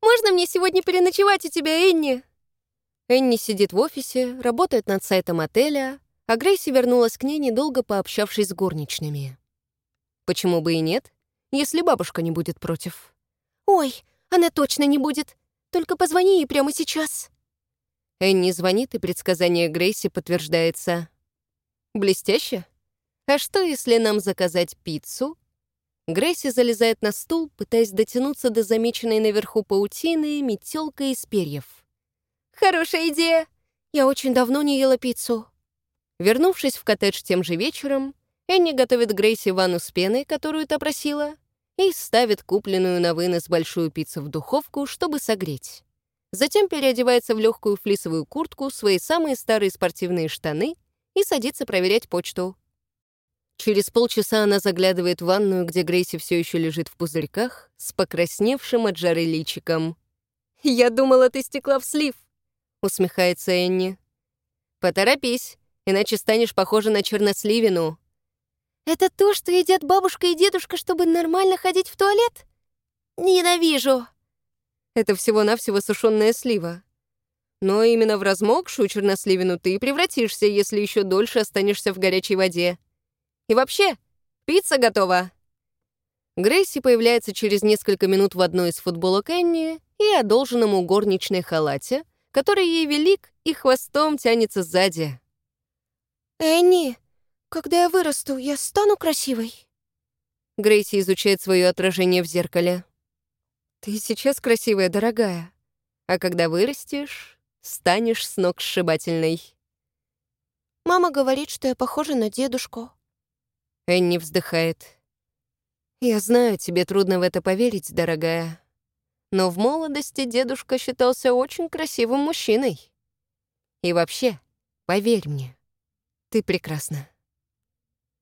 Можно мне сегодня переночевать у тебя, Энни?» Энни сидит в офисе, работает над сайтом отеля, а Грейси вернулась к ней, недолго пообщавшись с горничными. Почему бы и нет, если бабушка не будет против? «Ой, она точно не будет. Только позвони ей прямо сейчас». Энни звонит, и предсказание Грейси подтверждается. «Блестяще. А что, если нам заказать пиццу?» Грейси залезает на стул, пытаясь дотянуться до замеченной наверху паутины метелкой из перьев. «Хорошая идея! Я очень давно не ела пиццу». Вернувшись в коттедж тем же вечером, Энни готовит Грейси ванну с пеной, которую та просила, и ставит купленную на вынос большую пиццу в духовку, чтобы согреть. Затем переодевается в легкую флисовую куртку, свои самые старые спортивные штаны и садится проверять почту. Через полчаса она заглядывает в ванную, где Грейси все еще лежит в пузырьках, с покрасневшим от жары личиком. «Я думала, ты стекла в слив», — усмехается Энни. «Поторопись, иначе станешь похожа на черносливину». «Это то, что едят бабушка и дедушка, чтобы нормально ходить в туалет? Ненавижу!» Это всего-навсего сушеная слива. Но именно в размокшую черносливину ты и превратишься, если еще дольше останешься в горячей воде. И вообще, пицца готова!» Грейси появляется через несколько минут в одной из футболок Энни и одолженном у горничной халате, который ей велик и хвостом тянется сзади. «Энни, когда я вырасту, я стану красивой?» Грейси изучает свое отражение в зеркале. «Ты сейчас красивая, дорогая, а когда вырастешь, станешь с ног сшибательной». «Мама говорит, что я похожа на дедушку». Энни вздыхает. «Я знаю, тебе трудно в это поверить, дорогая. Но в молодости дедушка считался очень красивым мужчиной. И вообще, поверь мне, ты прекрасна.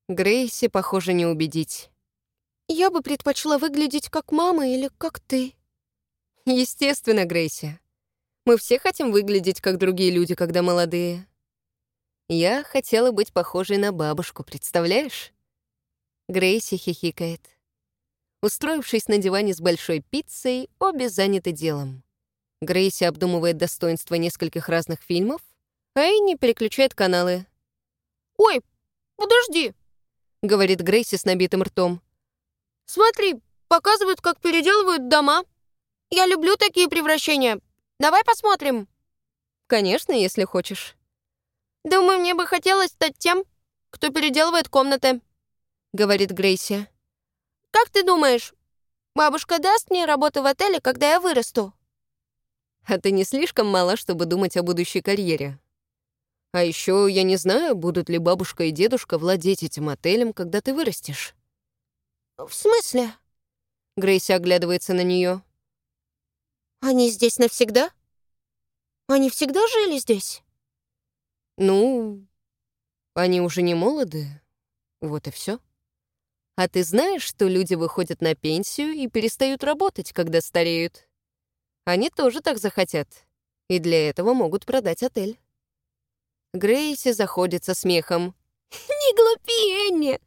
Грейси, похоже, не убедить. Я бы предпочла выглядеть как мама или как ты. Естественно, Грейси. Мы все хотим выглядеть как другие люди, когда молодые. Я хотела быть похожей на бабушку, представляешь? Грейси хихикает. Устроившись на диване с большой пиццей, обе заняты делом. Грейси обдумывает достоинства нескольких разных фильмов, а Энни переключает каналы. «Ой, подожди!» — говорит Грейси с набитым ртом. «Смотри, показывают, как переделывают дома. Я люблю такие превращения. Давай посмотрим». «Конечно, если хочешь». «Думаю, мне бы хотелось стать тем, кто переделывает комнаты», — говорит Грейси. «Как ты думаешь, бабушка даст мне работу в отеле, когда я вырасту?» «А ты не слишком мала, чтобы думать о будущей карьере?» «А еще я не знаю, будут ли бабушка и дедушка владеть этим отелем, когда ты вырастешь». «В смысле?» Грейси оглядывается на нее. «Они здесь навсегда? Они всегда жили здесь?» «Ну, они уже не молоды, вот и все. А ты знаешь, что люди выходят на пенсию и перестают работать, когда стареют? Они тоже так захотят, и для этого могут продать отель. Грейси заходит со смехом. «Не глупи, Энни!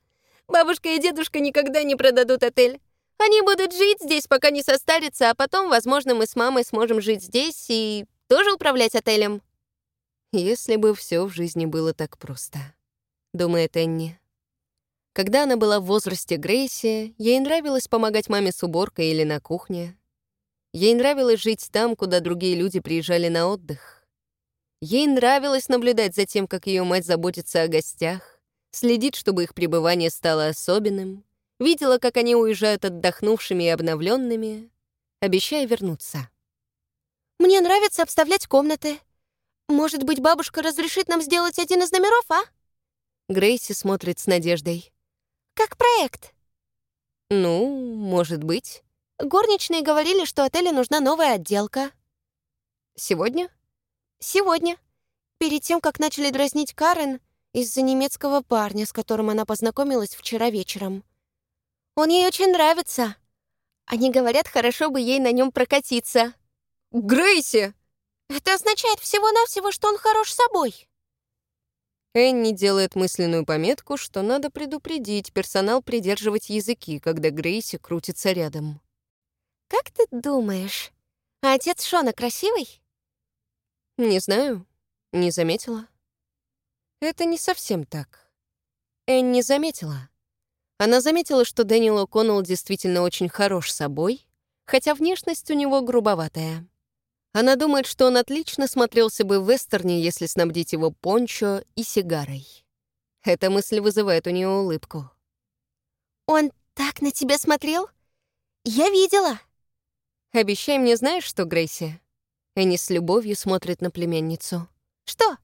Бабушка и дедушка никогда не продадут отель. Они будут жить здесь, пока не состарятся, а потом, возможно, мы с мамой сможем жить здесь и тоже управлять отелем». «Если бы все в жизни было так просто», — думает Энни. Когда она была в возрасте Грейси, ей нравилось помогать маме с уборкой или на кухне. Ей нравилось жить там, куда другие люди приезжали на отдых. Ей нравилось наблюдать за тем, как ее мать заботится о гостях, следит, чтобы их пребывание стало особенным, видела, как они уезжают отдохнувшими и обновленными, обещая вернуться. «Мне нравится обставлять комнаты. Может быть, бабушка разрешит нам сделать один из номеров, а?» Грейси смотрит с надеждой. Как проект. Ну, может быть. Горничные говорили, что отелю нужна новая отделка. Сегодня? Сегодня. Перед тем, как начали дразнить Карен из-за немецкого парня, с которым она познакомилась вчера вечером. Он ей очень нравится. Они говорят, хорошо бы ей на нем прокатиться. Грейси! Это означает всего-навсего, что он хорош собой. Энни делает мысленную пометку, что надо предупредить персонал придерживать языки, когда Грейси крутится рядом. «Как ты думаешь, А отец Шона красивый? Не знаю, не заметила. Это не совсем так. Энн не заметила. Она заметила, что Дэниел О'Коннелл действительно очень хорош собой, хотя внешность у него грубоватая. Она думает, что он отлично смотрелся бы в вестерне, если снабдить его пончо и сигарой. Эта мысль вызывает у нее улыбку. Он так на тебя смотрел? Я видела. Обещай мне, знаешь что, Грейси? Энни с любовью смотрит на племянницу. Что?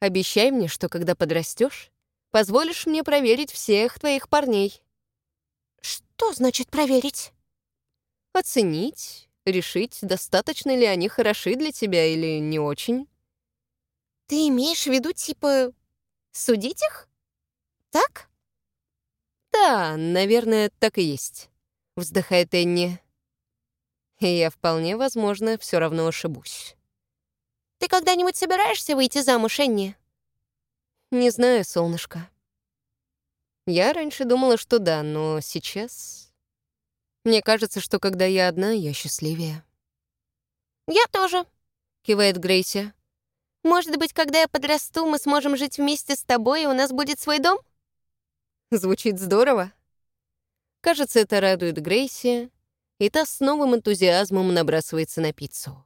Обещай мне, что когда подрастешь, позволишь мне проверить всех твоих парней. Что значит проверить? Оценить, решить, достаточно ли они хороши для тебя или не очень. Ты имеешь в виду, типа, судить их? Так? Да, наверное, так и есть. Вздыхает Энни. И я вполне, возможно, все равно ошибусь. Ты когда-нибудь собираешься выйти замуж, Энни? Не знаю, солнышко. Я раньше думала, что да, но сейчас... Мне кажется, что когда я одна, я счастливее. «Я тоже», — кивает Грейси. «Может быть, когда я подрасту, мы сможем жить вместе с тобой, и у нас будет свой дом?» Звучит здорово. Кажется, это радует Грейси, и та с новым энтузиазмом набрасывается на пиццу.